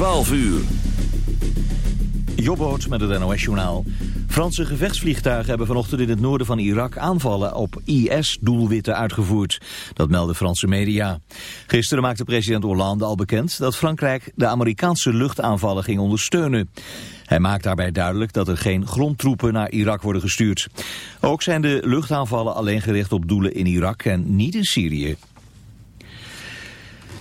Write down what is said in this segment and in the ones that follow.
12 uur. Jobboot met het NOS-journaal. Franse gevechtsvliegtuigen hebben vanochtend in het noorden van Irak aanvallen op IS-doelwitten uitgevoerd. Dat melden Franse media. Gisteren maakte president Hollande al bekend dat Frankrijk de Amerikaanse luchtaanvallen ging ondersteunen. Hij maakt daarbij duidelijk dat er geen grondtroepen naar Irak worden gestuurd. Ook zijn de luchtaanvallen alleen gericht op doelen in Irak en niet in Syrië.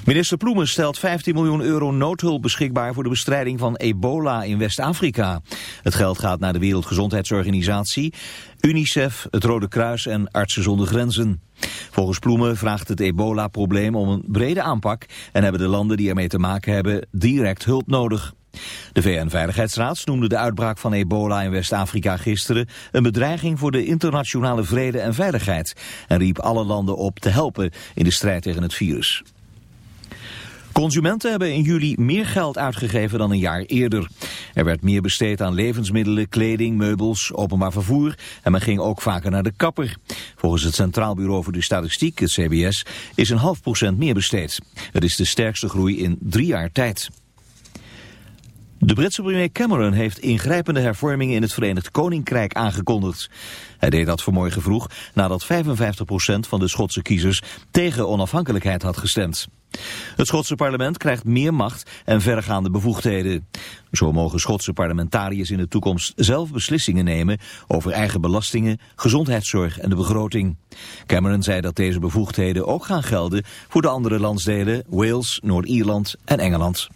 Minister Ploemen stelt 15 miljoen euro noodhulp beschikbaar voor de bestrijding van ebola in West-Afrika. Het geld gaat naar de Wereldgezondheidsorganisatie, UNICEF, het Rode Kruis en Artsen zonder Grenzen. Volgens Ploemen vraagt het ebola-probleem om een brede aanpak en hebben de landen die ermee te maken hebben direct hulp nodig. De VN-veiligheidsraad noemde de uitbraak van ebola in West-Afrika gisteren een bedreiging voor de internationale vrede en veiligheid en riep alle landen op te helpen in de strijd tegen het virus. Consumenten hebben in juli meer geld uitgegeven dan een jaar eerder. Er werd meer besteed aan levensmiddelen, kleding, meubels, openbaar vervoer en men ging ook vaker naar de kapper. Volgens het Centraal Bureau voor de Statistiek, het CBS, is een half procent meer besteed. Het is de sterkste groei in drie jaar tijd. De Britse premier Cameron heeft ingrijpende hervormingen in het Verenigd Koninkrijk aangekondigd. Hij deed dat vanmorgen vroeg nadat 55% van de Schotse kiezers tegen onafhankelijkheid had gestemd. Het Schotse parlement krijgt meer macht en verregaande bevoegdheden. Zo mogen Schotse parlementariërs in de toekomst zelf beslissingen nemen over eigen belastingen, gezondheidszorg en de begroting. Cameron zei dat deze bevoegdheden ook gaan gelden voor de andere landsdelen Wales, Noord-Ierland en Engeland.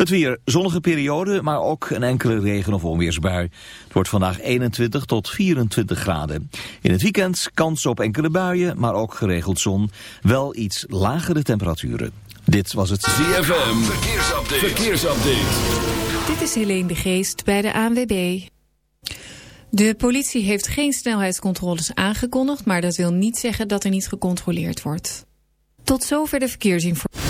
Het weer, zonnige periode, maar ook een enkele regen- of onweersbui. Het wordt vandaag 21 tot 24 graden. In het weekend kans op enkele buien, maar ook geregeld zon. Wel iets lagere temperaturen. Dit was het ZFM, verkeersupdate. verkeersupdate. Dit is Helene de Geest bij de ANWB. De politie heeft geen snelheidscontroles aangekondigd... maar dat wil niet zeggen dat er niet gecontroleerd wordt. Tot zover de verkeersinformatie.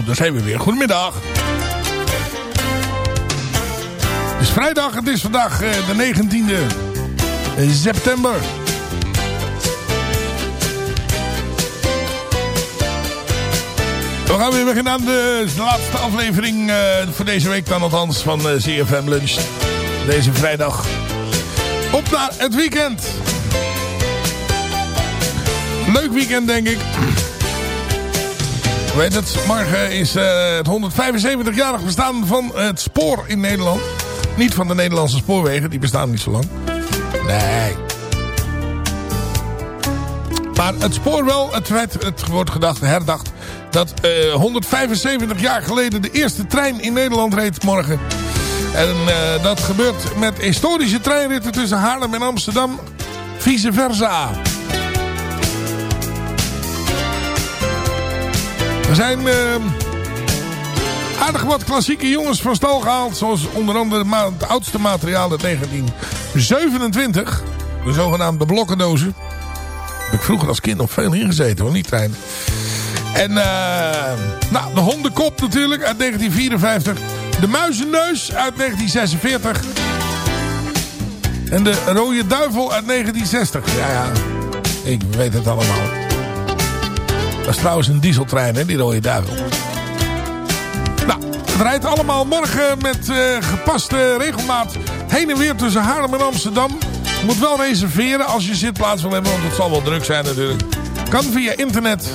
Zo, daar zijn we weer. Goedemiddag. Het is vrijdag, het is vandaag eh, de 19e september. We gaan weer beginnen aan de laatste aflevering eh, voor deze week dan althans van eh, CFM Lunch. Deze vrijdag. Op naar het weekend. Leuk weekend denk ik. Weet het, morgen is eh, het 175-jarig bestaan van het spoor in Nederland. Niet van de Nederlandse spoorwegen, die bestaan niet zo lang. Nee. Maar het spoor wel, het, werd, het wordt gedacht, herdacht... dat eh, 175 jaar geleden de eerste trein in Nederland reed morgen. En eh, dat gebeurt met historische treinritten tussen Haarlem en Amsterdam. Vice versa. Er zijn eh, aardig wat klassieke jongens van stal gehaald. Zoals onder andere het oudste materiaal uit 1927. De zogenaamde blokkendozen. Heb ik vroeger als kind nog veel ingezeten hoor, niet trein. En eh, nou, de hondenkop natuurlijk uit 1954. De muizenneus uit 1946. En de rode duivel uit 1960. Ja, ja, ik weet het allemaal. Dat is trouwens een dieseltrein, hè, die rode duivel. Nou, het rijdt allemaal morgen met eh, gepaste regelmaat heen en weer tussen Haarlem en Amsterdam. Je moet wel reserveren als je zitplaats wil hebben, want het zal wel druk zijn natuurlijk. Kan via internet.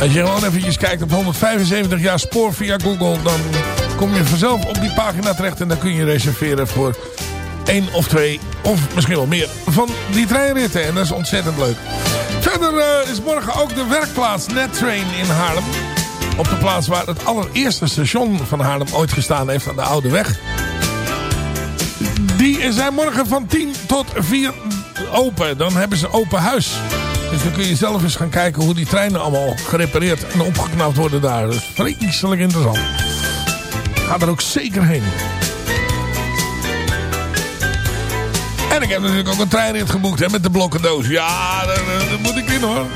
Als je gewoon eventjes kijkt op 175 jaar spoor via Google, dan kom je vanzelf op die pagina terecht en dan kun je reserveren voor één of twee, of misschien wel meer, van die treinritten. En dat is ontzettend leuk. Verder eh, is morgen ook de werkplaats NetTrain in Haarlem. Op de plaats waar het allereerste station van Haarlem ooit gestaan heeft aan de Oude Weg. Die zijn morgen van 10 tot 4 open. Dan hebben ze open huis. Dus dan kun je zelf eens gaan kijken hoe die treinen allemaal gerepareerd en opgeknapt worden daar. Is vreselijk interessant. Ga er ook zeker heen. En ik heb natuurlijk ook een treinrit geboekt hè, met de blokkendoos. Ja, daar moet ik in hoor.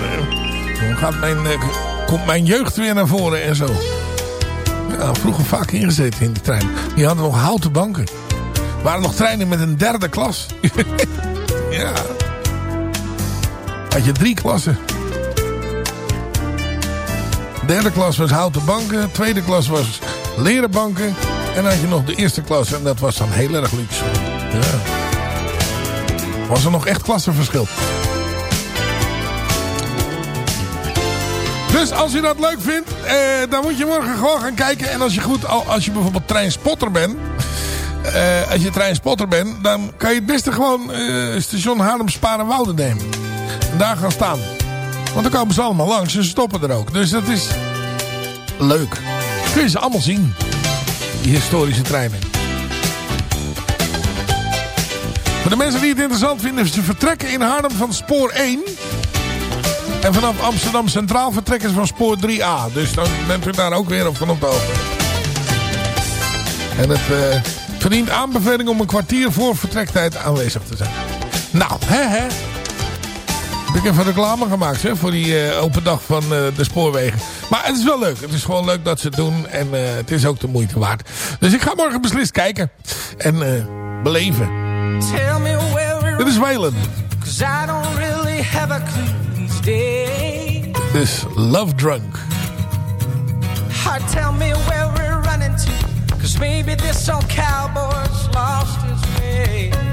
Dan gaat mijn, eh, komt mijn jeugd weer naar voren en zo. Ja, vroeger vaak ingezeten in die trein. Die hadden nog houten banken. Waren nog treinen met een derde klas. ja. Had je drie klassen. Derde klas was houten banken. Tweede klas was leren banken. En dan had je nog de eerste klas. En dat was dan heel erg luxe. Ja. Was er nog echt klassenverschil. Dus als je dat leuk vindt, eh, dan moet je morgen gewoon gaan kijken. En als je goed, al- als je bijvoorbeeld treinspotter bent. eh, als je treinspotter bent, dan kan je het beste gewoon eh, station Haarlem Sparenwoude nemen. En daar gaan staan. Want dan komen ze allemaal langs en ze stoppen er ook. Dus dat is leuk. Kun je ze allemaal zien. Die historische treinen. De mensen die het interessant vinden, ze vertrekken in Haarlem van spoor 1. En vanaf Amsterdam Centraal vertrekken ze van spoor 3A. Dus dan bent u daar ook weer op van op de hoogte. En het eh, verdient aanbeveling om een kwartier voor vertrektijd aanwezig te zijn. Nou, hè hè. Heb ik even reclame gemaakt hè, voor die eh, open dag van eh, de spoorwegen. Maar het is wel leuk. Het is gewoon leuk dat ze het doen. En het is ook de moeite waard. Dus ik ga morgen beslist kijken. En beleven. Tell me where we're Dit is Waylon. Cause I don't really have a clue these days. Dus Love Drunk. Heart, tell me where we're running to. Cause maybe this old cowboy's lost his way.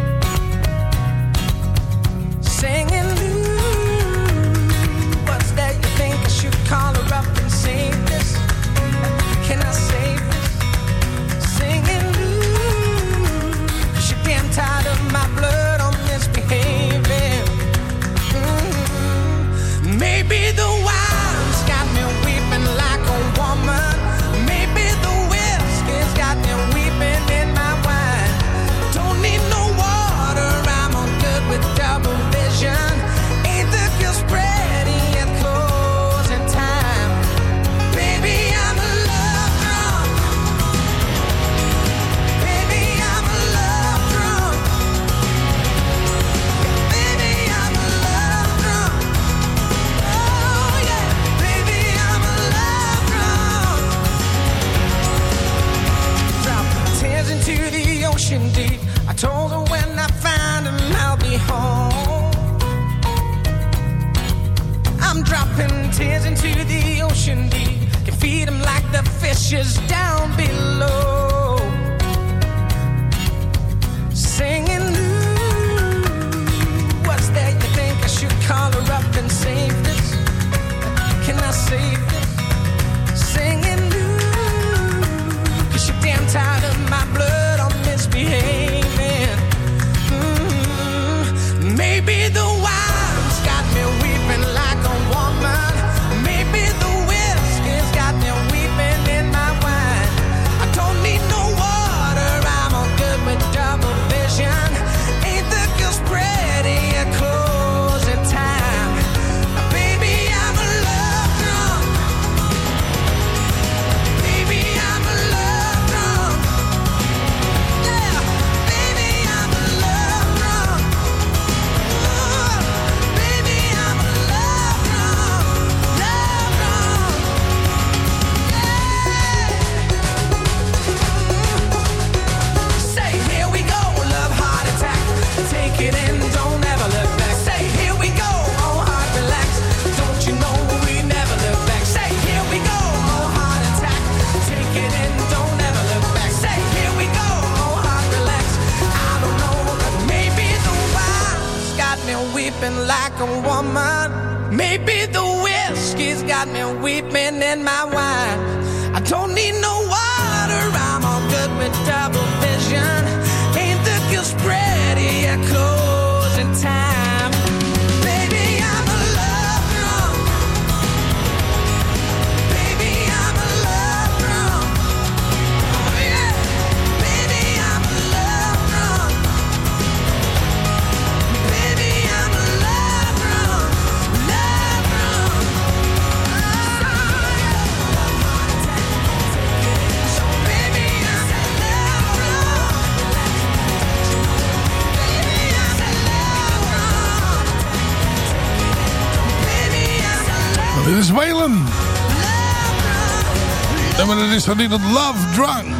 getiteld Love Drunk.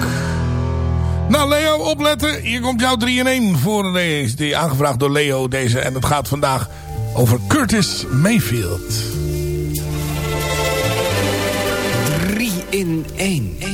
Nou Leo, opletten. Hier komt jouw 3 in 1 voor deze, die aangevraagd door Leo deze. En het gaat vandaag over Curtis Mayfield. 3 in 1.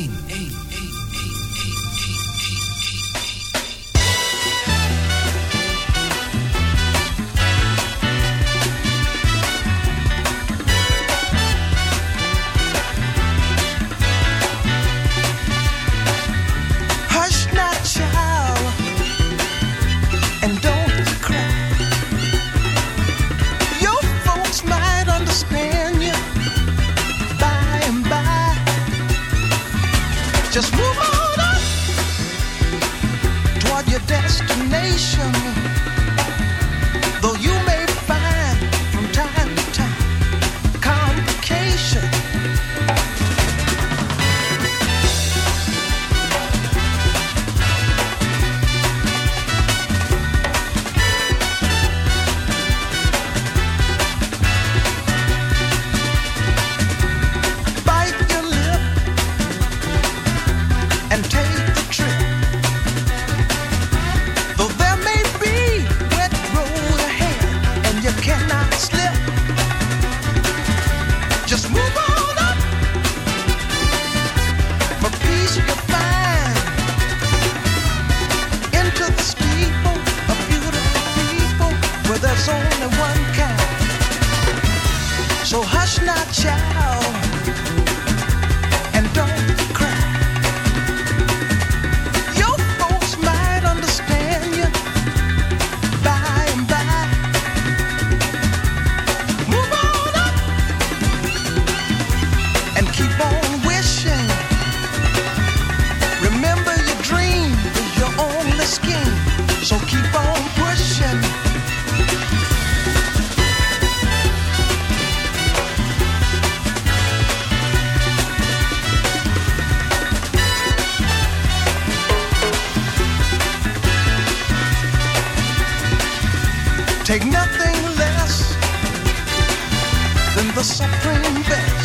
take nothing less than the supreme best.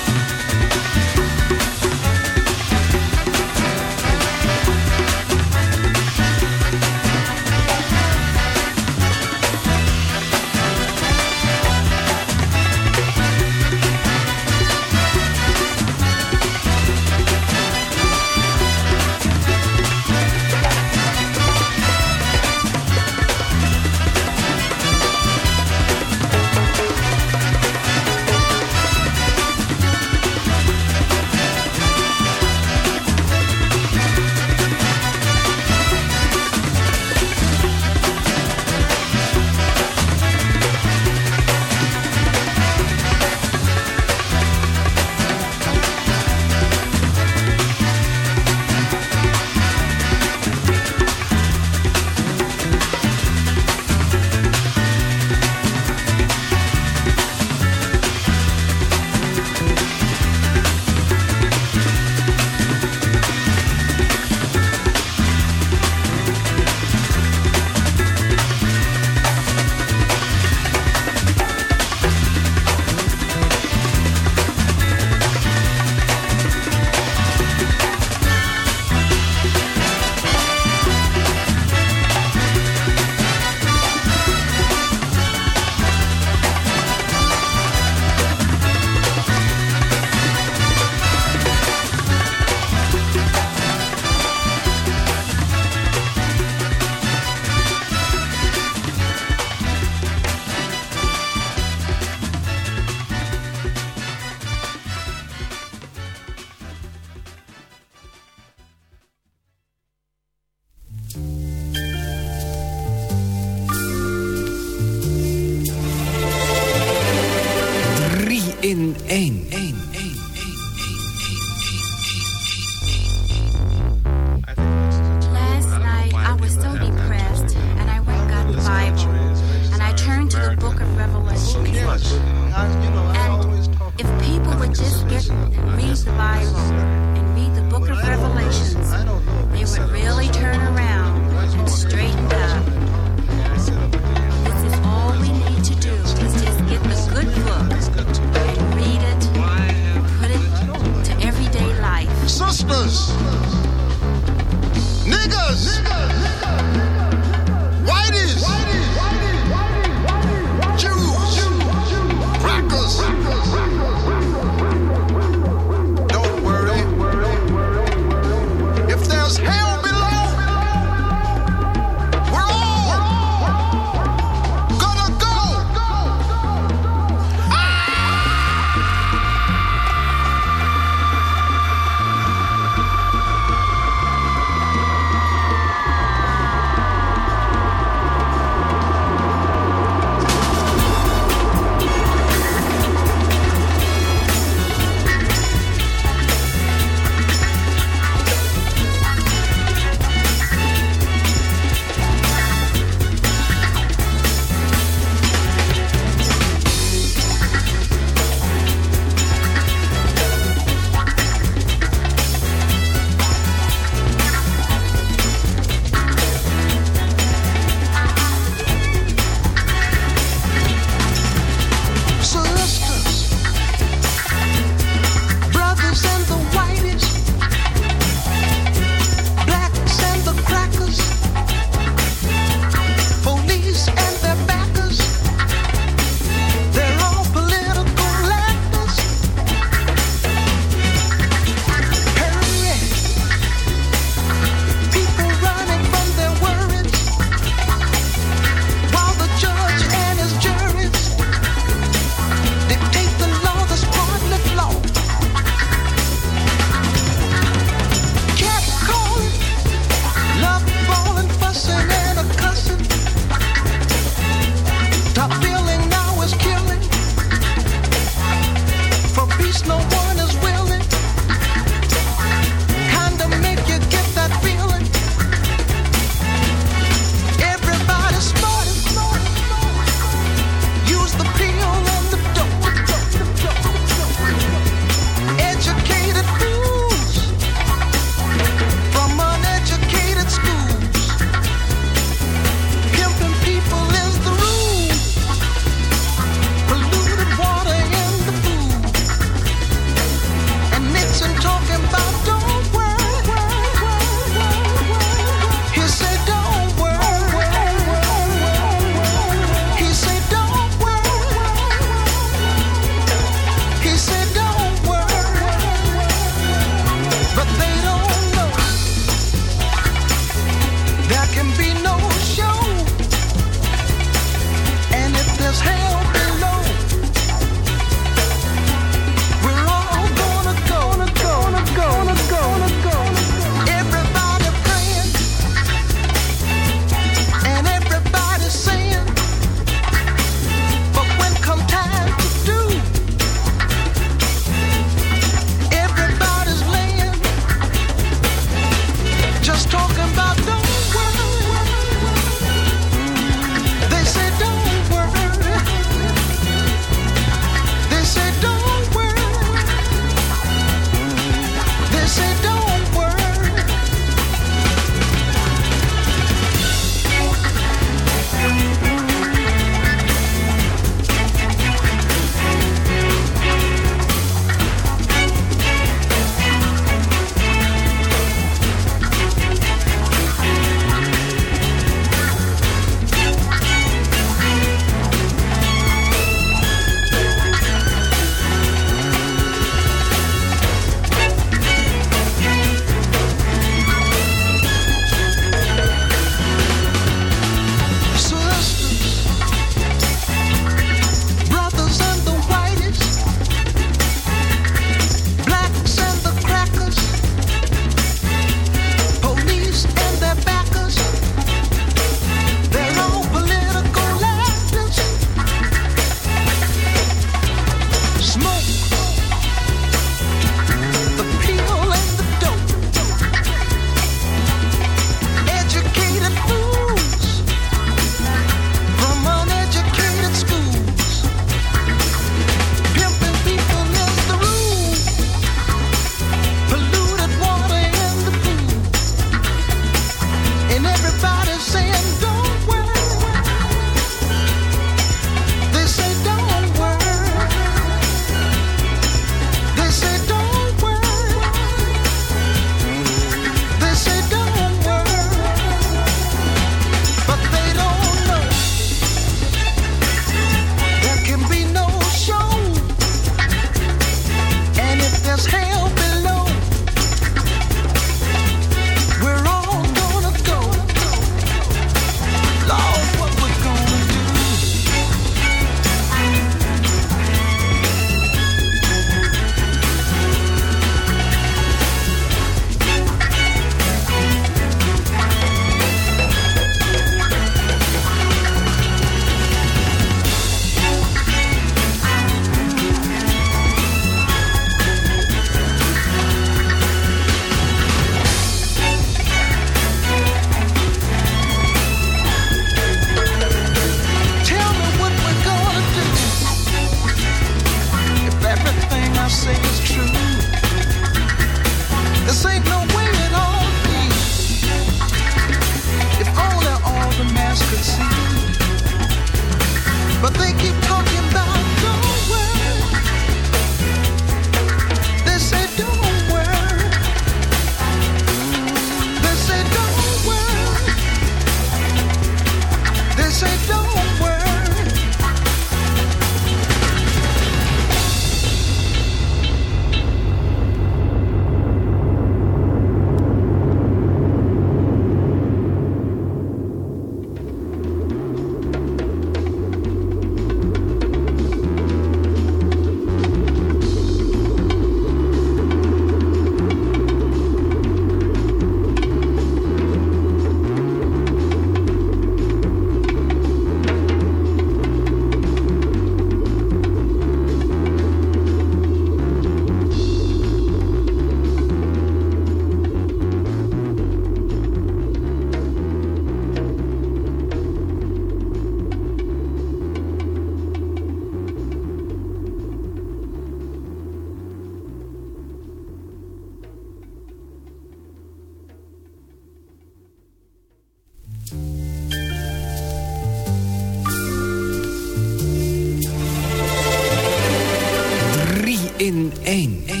1. 1.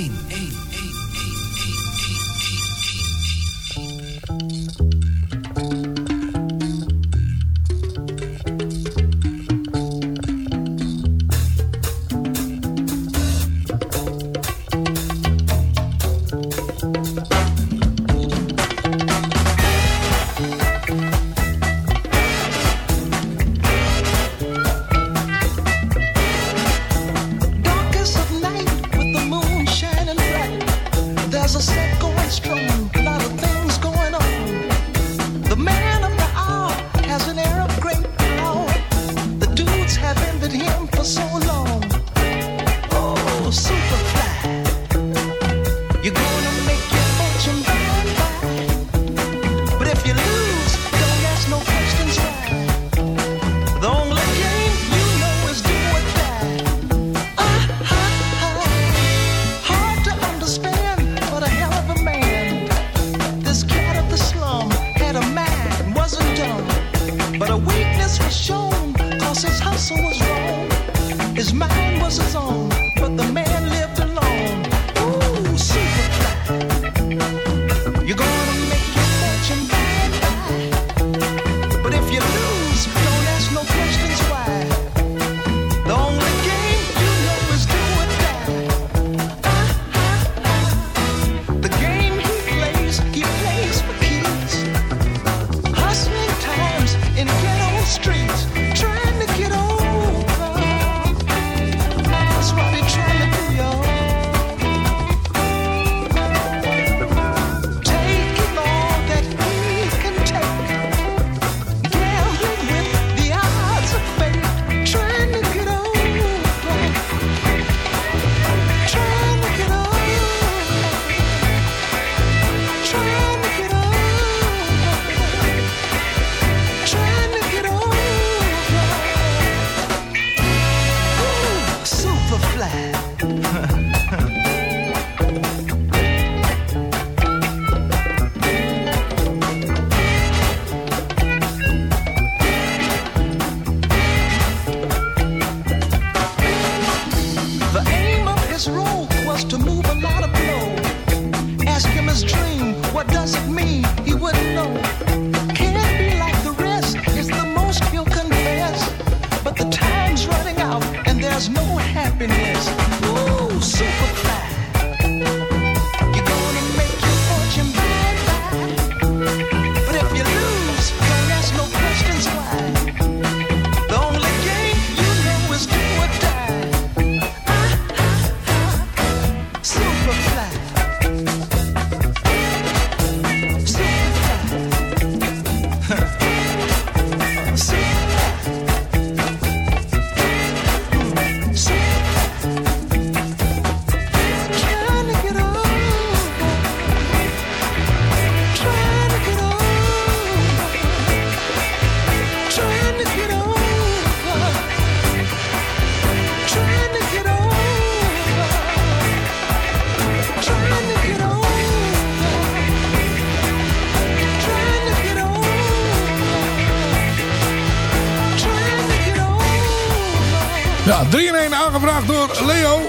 Ja, 3-1 aangevraagd door Leo.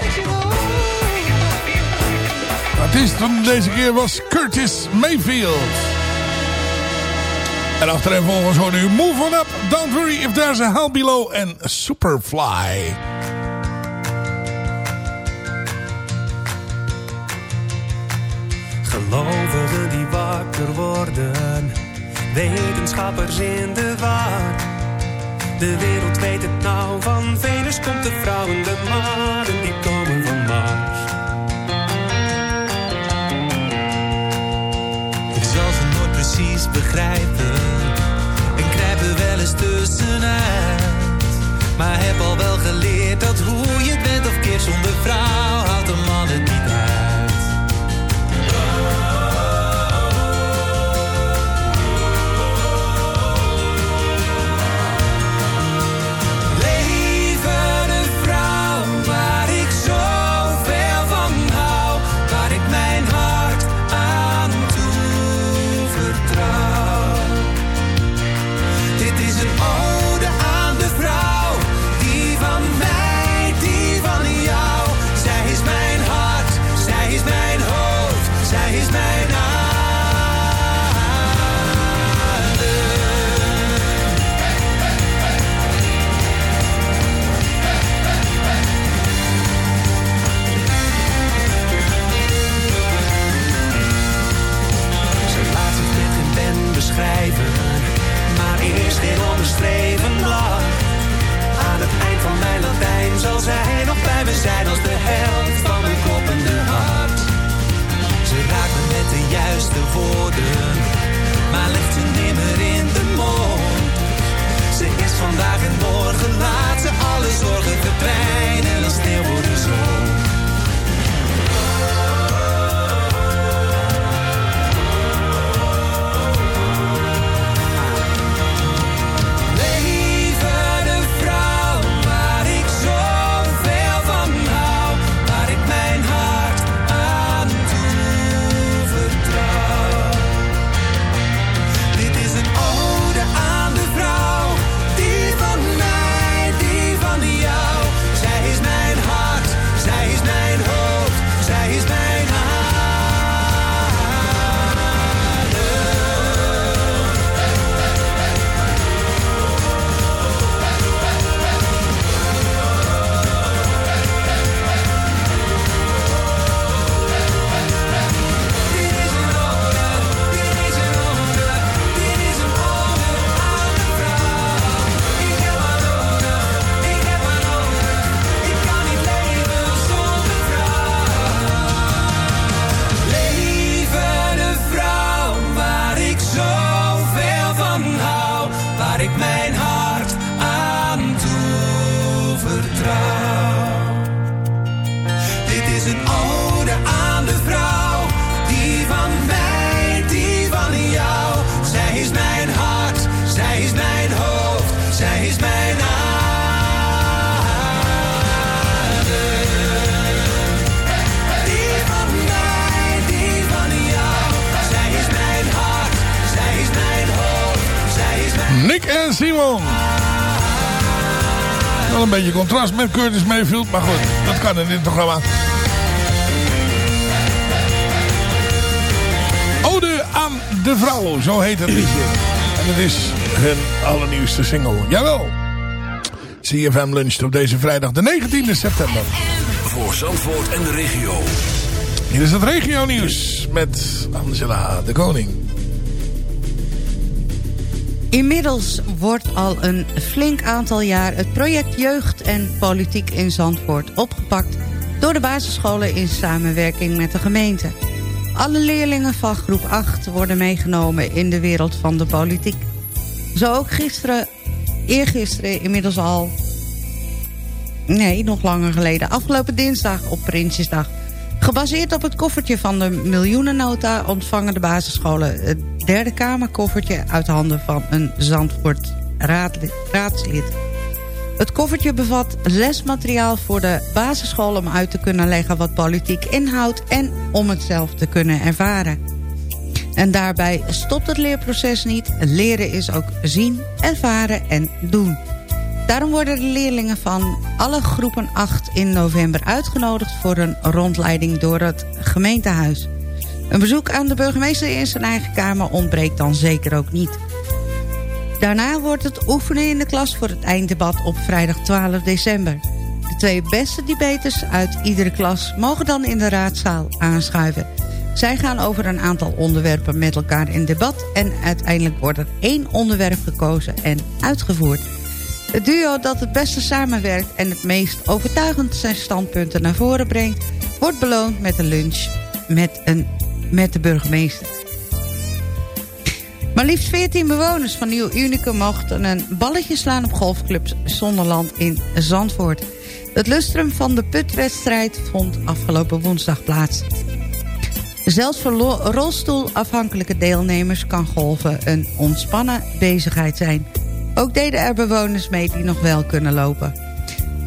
Het is van deze keer was Curtis Mayfield. En achterin volgens hoor nu Move On Up, Don't Worry If There's A Hell Below en Superfly. Gelovigen die wakker worden, wetenschappers in de war de wereld weet het nou, van Venus komt de vrouw en de mannen die komen van Mars. Ik zal ze nooit precies begrijpen en krijg wel eens tussenuit. Maar heb al wel geleerd dat hoe je het bent of keer zonder vrouw houdt een man het niet uit. Wel een beetje contrast met Curtis Mayfield, maar goed, dat kan in dit programma. Ode aan de vrouw, zo heet het liedje. En het is hun allernieuwste single. Jawel. CFM luncht op deze vrijdag de 19e september. Voor Zandvoort en de regio. Hier is het regio nieuws met Angela de Koning. Inmiddels wordt al een flink aantal jaar het project Jeugd en Politiek in Zandvoort opgepakt door de basisscholen in samenwerking met de gemeente. Alle leerlingen van groep 8 worden meegenomen in de wereld van de politiek. Zo ook gisteren, eergisteren inmiddels al... Nee, nog langer geleden. Afgelopen dinsdag op Prinsjesdag. Gebaseerd op het koffertje van de miljoenennota... ontvangen de basisscholen derde kamerkoffertje... uit handen van een Zandvoort raadslid. Het koffertje bevat lesmateriaal voor de basisschool... om uit te kunnen leggen wat politiek inhoudt... en om het zelf te kunnen ervaren. En daarbij stopt het leerproces niet. Leren is ook zien, ervaren en doen. Daarom worden de leerlingen van alle groepen 8 in november uitgenodigd... voor een rondleiding door het gemeentehuis. Een bezoek aan de burgemeester in zijn eigen kamer ontbreekt dan zeker ook niet. Daarna wordt het oefenen in de klas voor het einddebat op vrijdag 12 december. De twee beste debaters uit iedere klas mogen dan in de raadzaal aanschuiven. Zij gaan over een aantal onderwerpen met elkaar in debat... en uiteindelijk wordt er één onderwerp gekozen en uitgevoerd. Het duo dat het beste samenwerkt en het meest overtuigend zijn standpunten naar voren brengt... wordt beloond met een lunch met, een, met de burgemeester. Maar liefst 14 bewoners van Nieuw Unicum mochten een balletje slaan op golfclub Zonderland in Zandvoort. Het lustrum van de putwedstrijd vond afgelopen woensdag plaats. Zelfs voor rolstoelafhankelijke deelnemers kan golven een ontspannen bezigheid zijn. Ook deden er bewoners mee die nog wel kunnen lopen.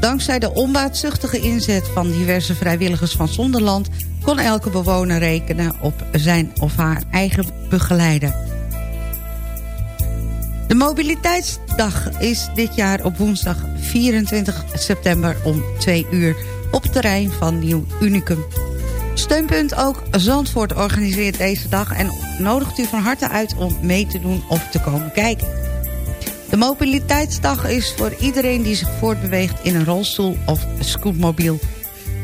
Dankzij de onbaatzuchtige inzet van diverse vrijwilligers van Zonderland... kon elke bewoner rekenen op zijn of haar eigen begeleider. De mobiliteitsdag is dit jaar op woensdag 24 september om 2 uur... op het terrein van Nieuw Unicum. Steunpunt ook Zandvoort organiseert deze dag... en nodigt u van harte uit om mee te doen of te komen kijken. De mobiliteitsdag is voor iedereen die zich voortbeweegt in een rolstoel of scootmobiel.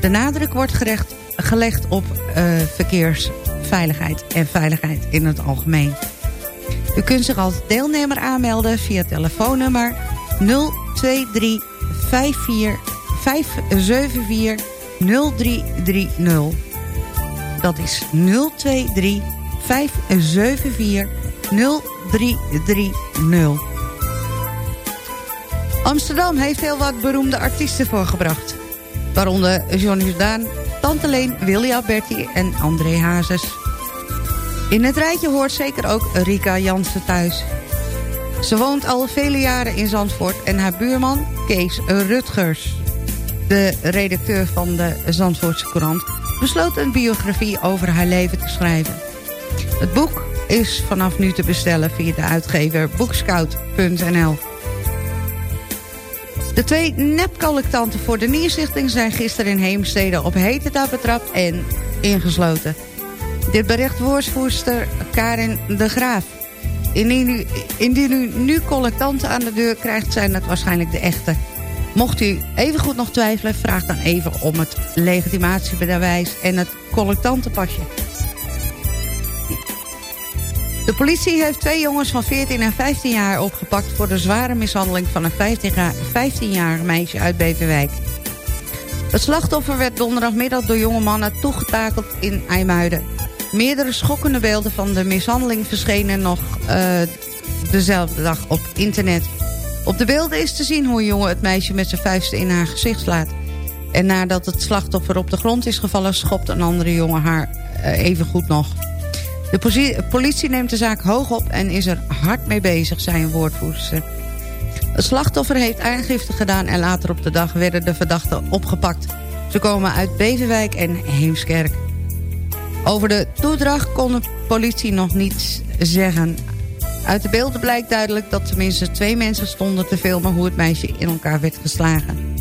De nadruk wordt gelegd op uh, verkeersveiligheid en veiligheid in het algemeen. U kunt zich als deelnemer aanmelden via telefoonnummer 023 54 574 0330. Dat is 023 574 0330. Amsterdam heeft heel wat beroemde artiesten voorgebracht. Waaronder Johnny Jordaan, Tante Leen, Willy Alberti en André Hazes. In het rijtje hoort zeker ook Rika Jansen thuis. Ze woont al vele jaren in Zandvoort en haar buurman Kees Rutgers... de redacteur van de Zandvoortse Courant... besloot een biografie over haar leven te schrijven. Het boek is vanaf nu te bestellen via de uitgever boekscout.nl. De twee nepcollectanten voor de Nierstichting zijn gisteren in Heemstede op hete betrapt en ingesloten. Dit bericht woordvoerster Karin de Graaf. Indien u, indien u nu collectanten aan de deur krijgt, zijn dat waarschijnlijk de echte. Mocht u evengoed nog twijfelen, vraag dan even om het legitimatiebewijs en het collectantenpasje. De politie heeft twee jongens van 14 en 15 jaar opgepakt... voor de zware mishandeling van een 15-jarig meisje uit Beverwijk. Het slachtoffer werd donderdagmiddag door jonge mannen toegetakeld in IJmuiden. Meerdere schokkende beelden van de mishandeling verschenen nog uh, dezelfde dag op internet. Op de beelden is te zien hoe een jongen het meisje met zijn vuisten in haar gezicht slaat. En nadat het slachtoffer op de grond is gevallen... schopt een andere jongen haar uh, even goed nog. De politie neemt de zaak hoog op en is er hard mee bezig, zei een woordvoerster. Het slachtoffer heeft aangifte gedaan en later op de dag werden de verdachten opgepakt. Ze komen uit Beverwijk en Heemskerk. Over de toedracht kon de politie nog niets zeggen. Uit de beelden blijkt duidelijk dat tenminste twee mensen stonden te filmen... hoe het meisje in elkaar werd geslagen.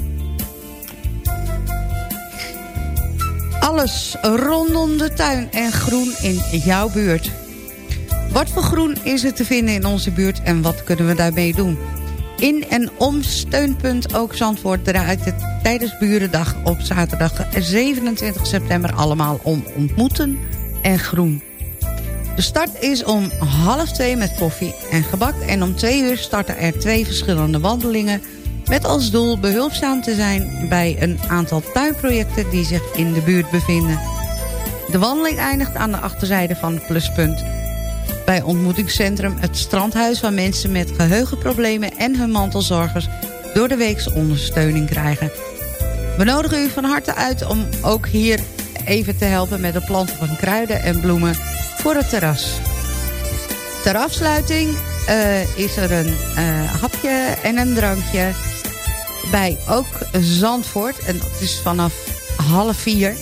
Alles rondom de tuin en groen in jouw buurt. Wat voor groen is er te vinden in onze buurt en wat kunnen we daarmee doen? In en om steunpunt Ook Zandvoort draait het tijdens Burendag op zaterdag 27 september allemaal om ontmoeten en groen. De start is om half twee met koffie en gebak en om twee uur starten er twee verschillende wandelingen met als doel behulpzaam te zijn bij een aantal tuinprojecten die zich in de buurt bevinden. De wandeling eindigt aan de achterzijde van pluspunt. Bij ontmoetingscentrum Het Strandhuis waar mensen met geheugenproblemen en hun mantelzorgers door de weekse ondersteuning krijgen. We nodigen u van harte uit om ook hier even te helpen met het planten van kruiden en bloemen voor het terras. Ter afsluiting uh, is er een uh, hapje en een drankje bij ook Zandvoort. En dat is vanaf half vier.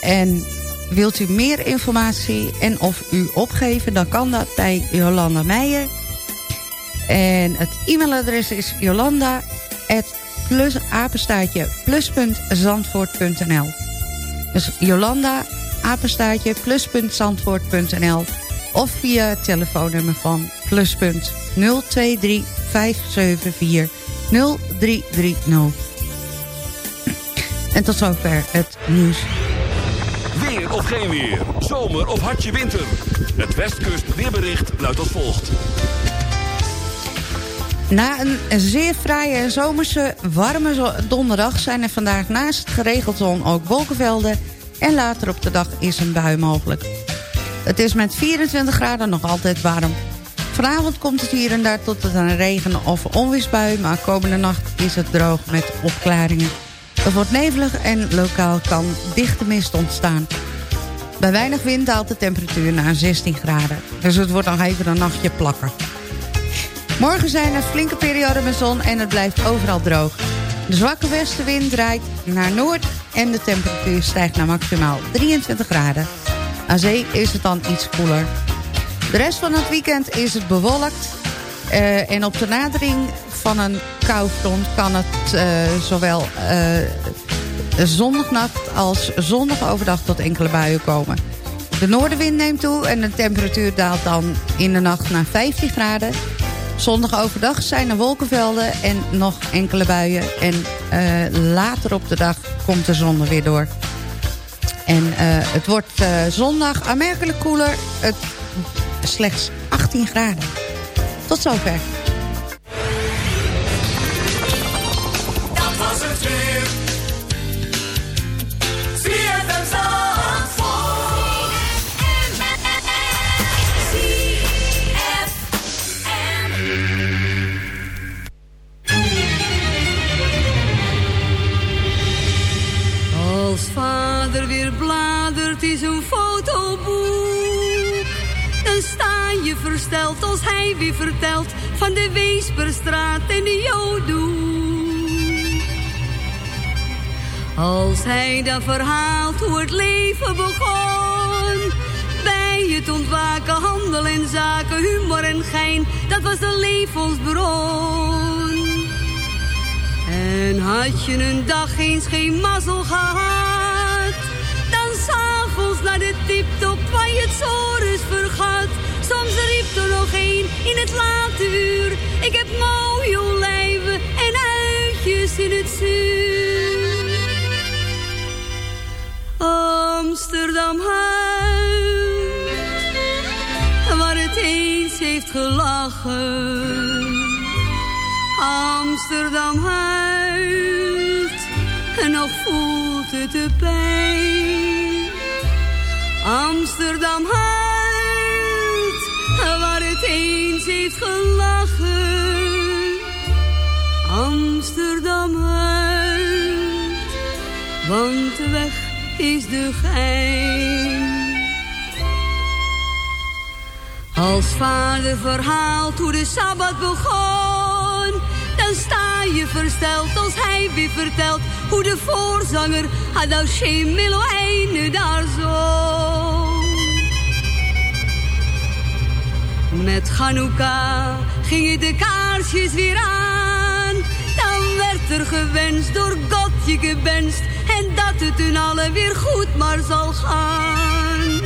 En wilt u meer informatie en of u opgeven... dan kan dat bij Jolanda Meijer. En het e-mailadres is jolanda plus, plus.zandvoort.nl Dus jolanda apenstaartje plus.zandvoort.nl of via het telefoonnummer van pluspunt 023 574 0330. En tot zover het nieuws. Weer of geen weer, zomer of hartje winter. Het Westkust weerbericht luidt als volgt. Na een zeer fraaie en zomerse warme donderdag... zijn er vandaag naast het geregeld zon ook wolkenvelden... en later op de dag is een bui mogelijk. Het is met 24 graden nog altijd warm. Vanavond komt het hier en daar tot een regen- of onweersbui... maar komende nacht is het droog met opklaringen. Het wordt nevelig en lokaal kan dichte mist ontstaan. Bij weinig wind daalt de temperatuur naar 16 graden. Dus het wordt nog even een nachtje plakken. Morgen zijn er flinke perioden met zon en het blijft overal droog. De zwakke westenwind draait naar noord en de temperatuur stijgt naar maximaal 23 graden. Aan zee is het dan iets koeler. De rest van het weekend is het bewolkt. Uh, en op de nadering van een koufront kan het uh, zowel uh, zondagnacht als zondag overdag tot enkele buien komen. De noordenwind neemt toe en de temperatuur daalt dan in de nacht naar 15 graden. Zondag overdag zijn er wolkenvelden en nog enkele buien. En later op de dag komt de zon er weer door. En het wordt zondag aanmerkelijk koeler. Het slechts 8 18 graden. Tot zover. Als hij weer vertelt van de Weesperstraat en de Jodoe. Als hij dan verhaalt hoe het leven begon, bij het ontwaken, handel en zaken, humor en gein, dat was de levensbron. En had je een dag eens geen mazzel gehad, dan s'avonds naar de tiptop waar je het zorus vergat. Riep er nog een in het late uur, ik heb mooie olijven en uitjes in het zuur. Amsterdam huis, waar het eens heeft gelachen. Amsterdam huilt en nog voelt het de pijn. Amsterdam huilt eens heeft gelachen. Amsterdam want de weg is de gein. Als vader verhaalt hoe de Sabbat begon, dan sta je versteld als hij weer vertelt hoe de voorzanger Hadal Shemelo einde daar zong. Met Chanukka gingen de kaarsjes weer aan, dan werd er gewenst door God je gewenst en dat het hun allen weer goed maar zal gaan.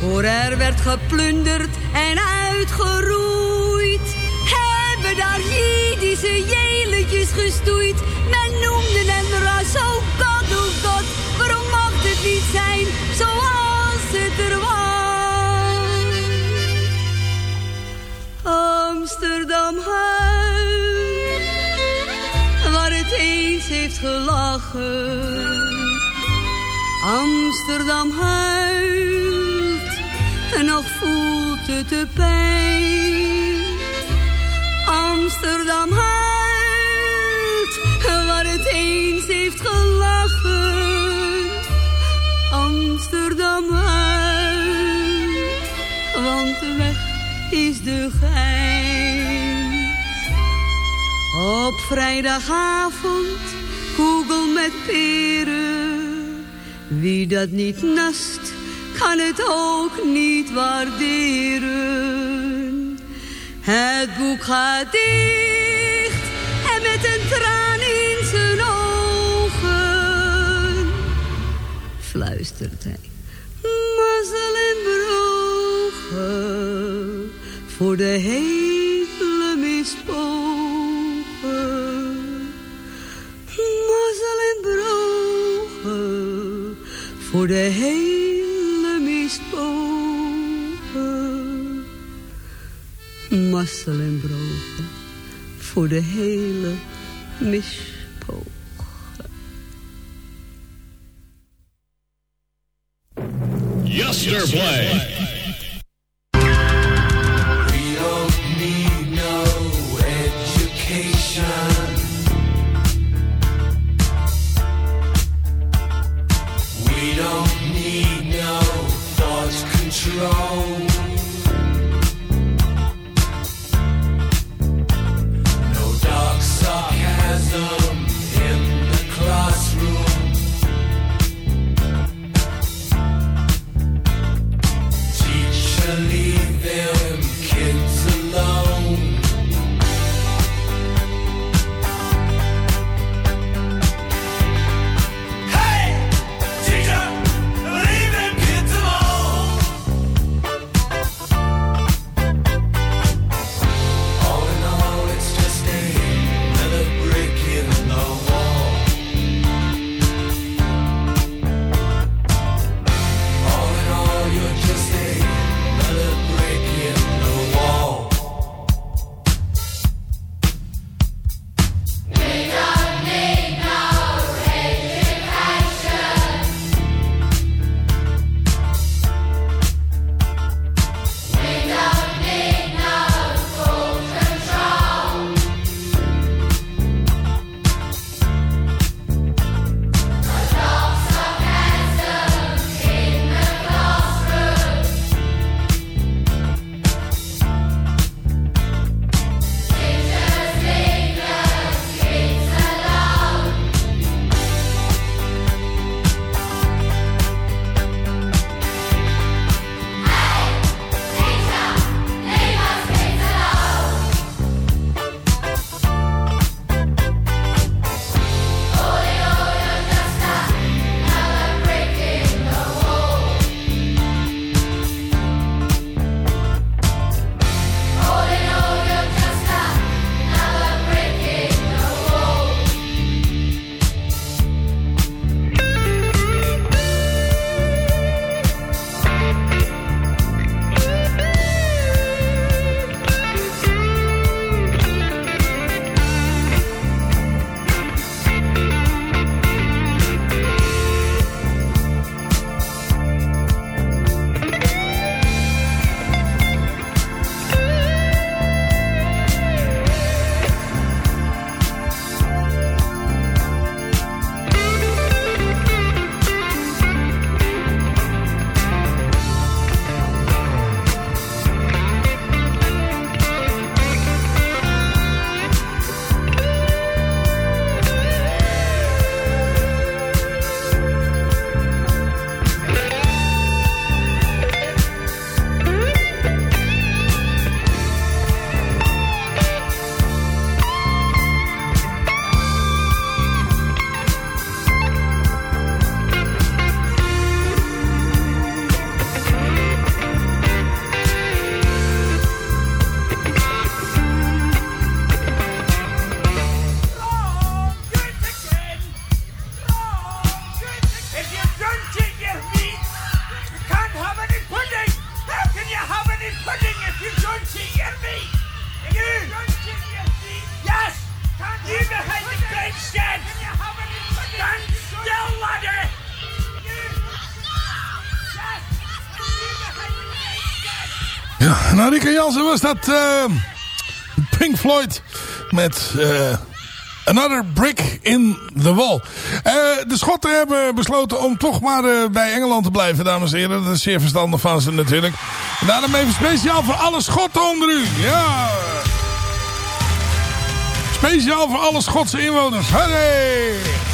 Voor er werd geplunderd en uitgeroeid. Hebben daar Jiddische jeletjes gestoeid. Men noemde hem ras, oh god, oh god. Waarom mocht het niet zijn zoals het er Amsterdam huis, waar het eens heeft gelachen. Amsterdam huilt en nog voelt het de pijn. Amsterdam huilt waar het eens heeft gelachen. Amsterdam huilt, is de gein. Op vrijdagavond, koegel met peren. Wie dat niet nast, kan het ook niet waarderen. Het boek gaat dicht en met een traan in zijn ogen fluistert hij. Mazzel en brogen voor de hele mispogen. Mazzel en brogen voor de hele mispogen. Mazzel en brogen voor de hele mispogen. Yesterplay. Jansen was dat eh, Pink Floyd met eh, Another Brick in the Wall. Eh, de Schotten hebben besloten om toch maar bij Engeland te blijven, dames en heren. Dat is zeer verstandig van ze natuurlijk. En daarom even speciaal voor alle Schotten onder u. Ja. Speciaal voor alle Schotse inwoners. Hey!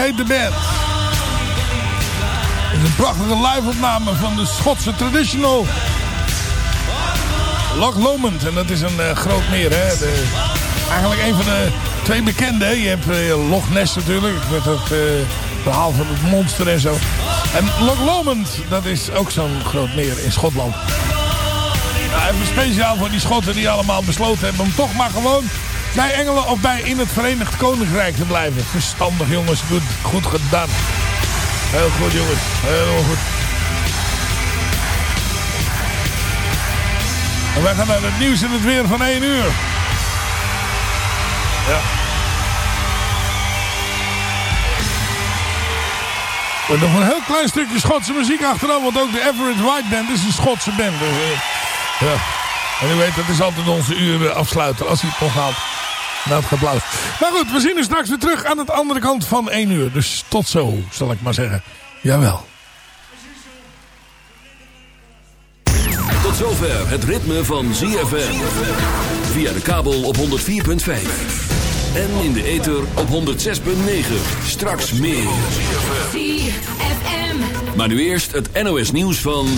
De band. Het is een prachtige live-opname van de Schotse traditional Loch Lomond. En dat is een eh, groot meer. Hè? De, eigenlijk een van de twee bekende. Je hebt eh, Loch Ness natuurlijk. Met het eh, verhaal van het monster en zo. En Loch Lomond, dat is ook zo'n groot meer in Schotland. Even speciaal voor die Schotten die allemaal besloten hebben om toch maar gewoon bij Engelen of bij in het Verenigd Koninkrijk te blijven. Verstandig jongens, goed, goed gedaan. Heel goed jongens, heel goed. En wij gaan naar het nieuws en het weer van 1 uur. Ja. Er nog een heel klein stukje Schotse muziek achteraan, want ook de Everett White Band is een Schotse band. Dus, eh, ja. En u weet, dat is altijd onze uur eh, afsluiter, als hij het nog haalt. Na het applaus. Nou goed, we zien u straks weer terug aan de andere kant van 1 uur. Dus tot zo, zal ik maar zeggen. Jawel. Tot zover het ritme van ZFM. Via de kabel op 104.5. En in de ether op 106.9. Straks meer. Maar nu eerst het NOS nieuws van...